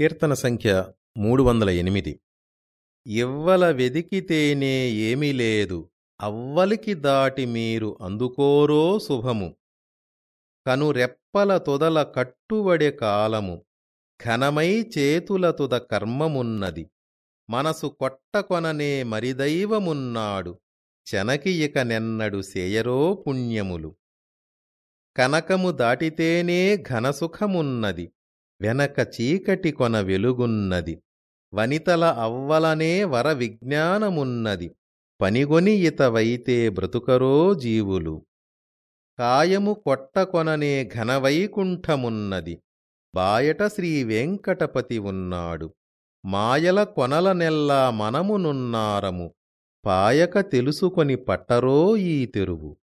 కీర్తన సంఖ్య మూడు వందల ఎనిమిది ఇవ్వల వెదికితేనే ఏమీ లేదు అవ్వలికి దాటి మీరు అందుకోరో శుభము. కనురెప్పల తొదల కట్టుబడే కాలము ఘనమై చేతుల తుద కర్మమున్నది. మనసు కొట్టకొననే మరిదైవమున్నాడు చెనకి ఇక నెన్నడు సేయరో పుణ్యములు. కనకము దాటితేనే ఘనసుఖమున్నది. వెనక చీకటి కొన వెలుగున్నది. వనితల అవ్వలనే వర విజ్ఞానమున్నది. పనిగొని ఇతవైతే బ్రతుకరో జీవులు. కాయము కొట్టకొననే ఘనవైకుంఠమున్నది బాయట శ్రీవేంకటపతి ఉన్నాడు. మాయల కొనల నెల్లా మనమునున్నారము పాయక తెలుసుకొని పట్టరో ఈ తెరువు.